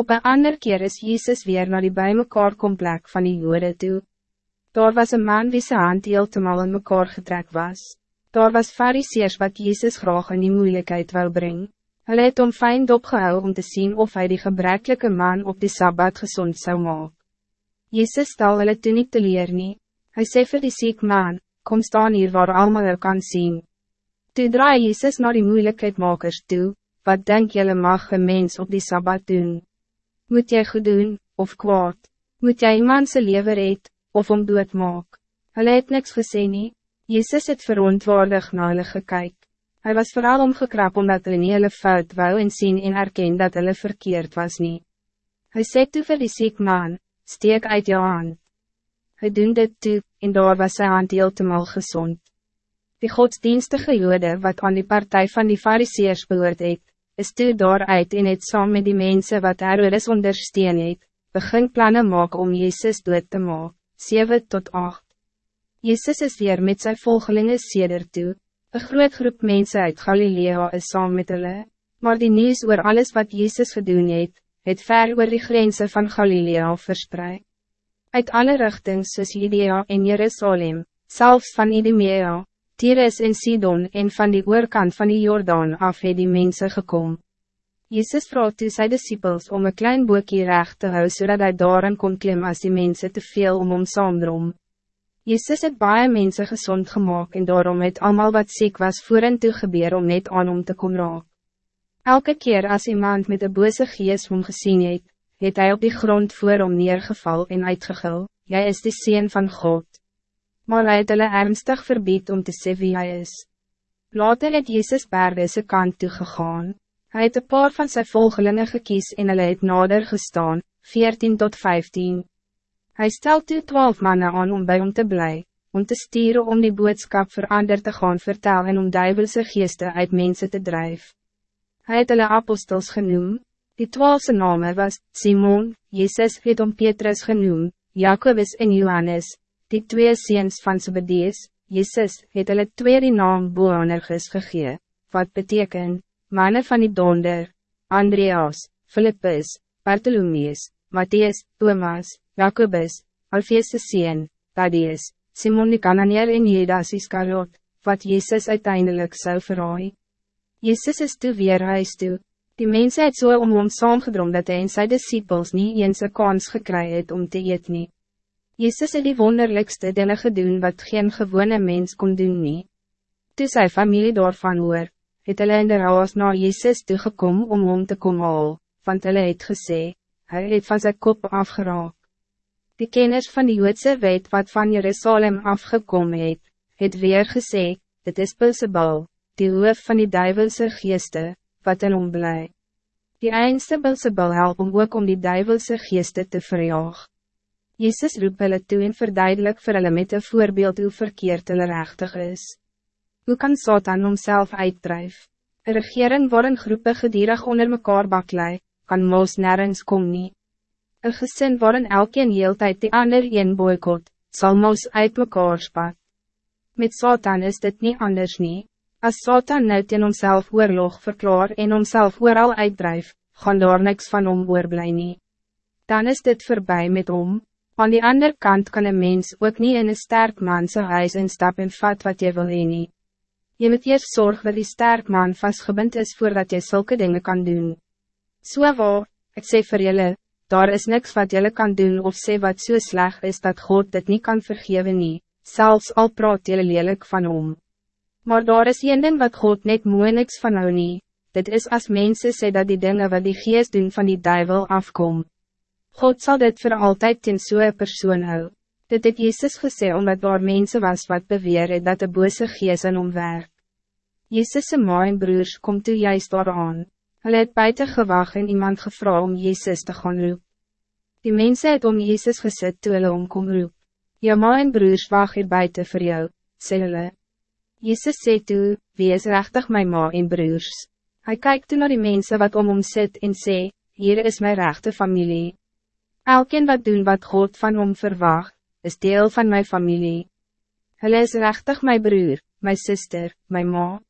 Op een ander keer is Jezus weer naar die bij mekaar komplek van die jode toe. Daar was een man wie zijn hand heeltemal in mekaar getrek was. Daar was fariseers wat Jezus graag in die moeilijkheid wil brengen. Hulle het om fijn opgehou om te zien of hij die gebrekkelijke man op die Sabbat gezond zou maken. Jezus stel hulle toe niet te leer nie. Hy sê vir die ziek man, kom staan hier waar allemaal jou kan zien. Toe draai Jezus naar die moeilijkheidmakers toe, wat denk jylle mag een mens op die Sabbat doen? Moet jy goed doen, of kwaad? Moet jy iemand sy lever eet, of om dood maak? Hulle het niks gesê nie, Jezus het verontwaardig na hulle gekyk. Hij was vooral omgekrap omdat hulle nie hulle fout wou en sien en erken dat hulle verkeerd was nie. Hy sê toe vir die siek man, steek uit jou hand. Hy doen dit toe, en daar was sy hand heeltemal gezond. Die godsdienstige jode wat aan die partij van die fariseers behoort het, is toe daaruit en het saam met die mensen wat Herodes ondersteun het, begin plannen maak om Jezus dood te maak, 7 tot 8. Jezus is weer met zijn volgelingen seder toe, Een groot groep mensen uit Galilea is saam met hulle, maar die nieuws oor alles wat Jezus gedoen het, het ver oor die grenzen van Galilea verspreid. Uit alle richtings soos Judea en Jerusalem, zelfs van Idumea, Tyrus en Sidon en van die oorkant van die Jordaan af het die mense gekom. Jezus vroeg toe sy disciples om een klein boekje recht te hou zodat hij daarin kon klim as die mense te veel om hom saamdrom. Jezus het baie mense gezond gemaakt en daarom het allemaal wat ziek was voor en toe gebeur om net aan om te kom raak. Elke keer als iemand met een bose gees om gezien het, het hij op die grond voor om neergeval en uitgegil, Jij is de Seen van God. Maar hy het hulle ernstig verbied om te sê wie hy is. Later het Jezus berde sy kant toe gegaan. Hy het een paar van zijn volgelingen gekies en hulle het nader gestaan, 14 tot 15. Hij stelt toe twaalf mannen aan om bij hem te blij, om te stieren om die boodschap verander te gaan vertellen en om duivelse geesten uit mensen te drijven. Hij het hulle apostels genoemd. Die twaalfse name was Simon, Jezus het om Petrus genoemd, Jacobus en Johannes, die twee seens van Zebedees, Jezus het hulle twee die naam Boanergus gegee, wat beteken, mannen van die donder, Andreas, Philippus, Bartholomeus, Matthias, Thomas, Jacobus, Alfeese Seen, Thaddeus, Simon die Cananeer en Judas Iscariot, wat Jezus uiteindelijk zou verraai. Jezus is toe weer huis toe. Die mensen het so om hom saamgedrom dat hij en sy disciples nie eens een kans gekry het om te eet nie. Jezus het die wonderlijkste dinge gedoen wat geen gewone mens kon doen nie. Toe sy familie daarvan hoor, het hulle in de raas na Jezus toegekom om hom te kom haal, want hulle het gesê, hij het van zijn kop afgeraakt. Die kenners van die Joodse wet wat van Jerusalem afgekomen het, het weer gesê, dit is Bilsebal, die hoof van die duivelse geeste, wat in hom bly. Die eindste Bilsebal help om ook om die duivelse geeste te verjaag. Jezus roep hulle toe en verduidelik vir hulle met een voorbeeld hoe verkeerd hulle rechtig is. Hoe kan Satan homself uitdrijf? Een regering waarin groepen gedierig onder mekaar baklei, kan moos nergens kom nie. Een gezin waarin elkeen heel tijd die ander een boykot, zal moos uit mekaar spat. Met Satan is dit niet anders nie. As Satan nou teen homself oorlog verklaar en homself ooral uitdrijf, gaan daar niks van hom oorblij nie. Dan is dit voorbij met hom. Aan die andere kant kan een mens ook niet in een sterk man zijn huis instap en vat wat je wil heen nie. Je moet eerst zorgen dat die sterk man vastgebind is voordat je zulke dingen kan doen. So waar, ek sê vir julle, daar is niks wat julle kan doen of sê wat so sleg is dat God dit niet kan vergeven nie, zelfs al praat julle lelijk van hom. Maar daar is een ding wat God net mooi niks van hou nie, dit is als mensen sê dat die dingen wat die geest doen van die duivel afkom. God zal dit voor altijd in soe persoon hou. Dit het Jezus gesê omdat daar mensen was wat beweer het dat de bose geest in hom werk. Jezus' ma en broers komt toe juist daar aan. Hulle het buiten gewag en iemand gevra om Jezus te gaan roep. Die mensen het om Jezus gesit toe hulle om kom roep. Jou ma en broers wacht hier buiten voor jou, sê hulle. Jezus sê toe, wie is rechtig my ma en broers? Hij kijkt toe naar die mensen wat om hom sit en sê, hier is mijn rechte familie. Elkeen wat doen wat God van hom verwacht, is deel van mijn familie. Hulle is rechtig mijn broer, mijn zuster, mijn ma.